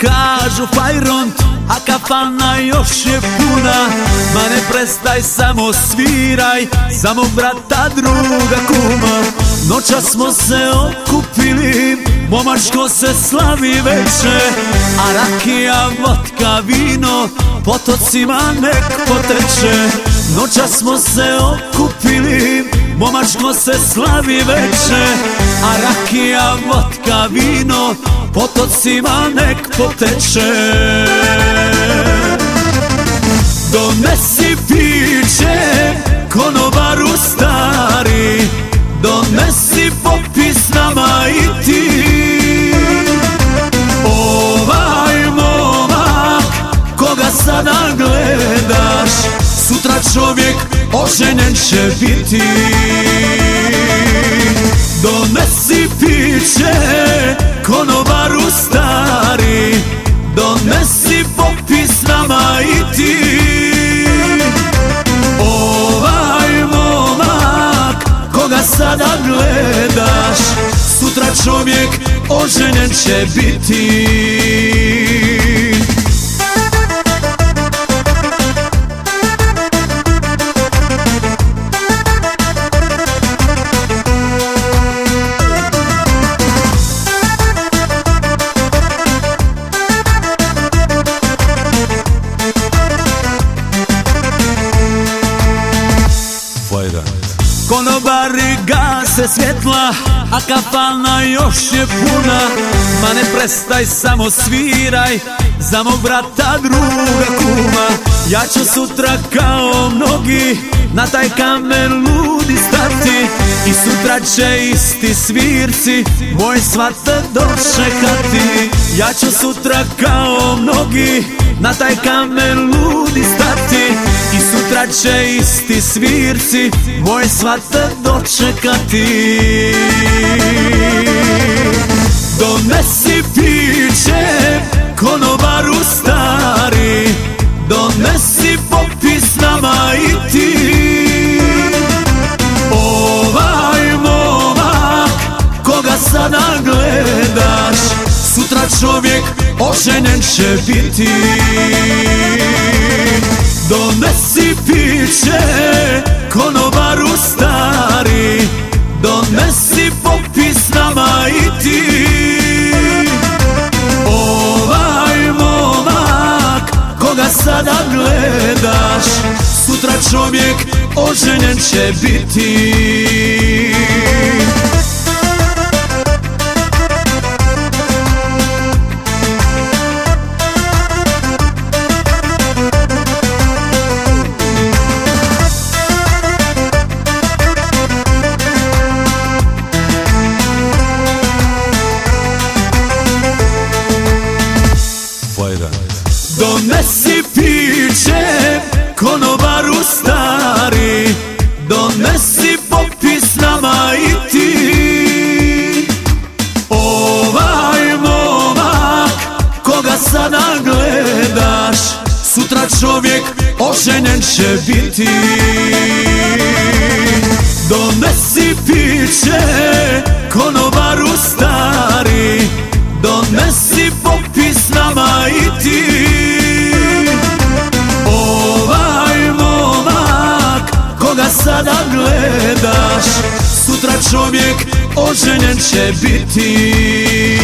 kažu fajront A kafana još je puna. Ma ne prestaj samo sviraj Samo brata druga kuma. Noća smo se okupili Momačko se slavi veče A rakija, vodka, vino Potocima nek poteče. Noća smo se okupili Momačko se slavi veče A rakija, vodka, vino Potocima nek poteče. Donesi piće Konobaru stari Donesi popis nama i ti. Ovaj momak Koga sada gledaš Sutra čovjek oženjen će biti. Donesi piće konobaru stari. Donesi popis nama i ti. Ovaj momak koga sada gledaš Sutra čovjek oženjen će biti Konobari gase svjetla, a kafana još je puna. Ma ne prestaj, samo sviraj, za mog brata druga kuma. Ja ću sutra kao mnogi, na taj kamen ludi stati. I sutra će isti svirci, moj svat dočekati Ja ću sutra kao mnogi, na taj kamen ludi Sutra će isti svirci Moj svat dočekati Donesi piće Konobaru stari Donesi popis nama i ti. Ovaj momak Koga sada gledaš Sutra čovjek oženjen će biti Donesi piće konobaru stari. Donesi popis nama i ti. Ovaj momak koga sada gledaš Sutra čovjek oženjen će biti oženjen će biti. Donesi piće konobaru stari. Donesi popis nama i ti. Ovaj momak koga sada gledaš Sutra čovjek oženjen će biti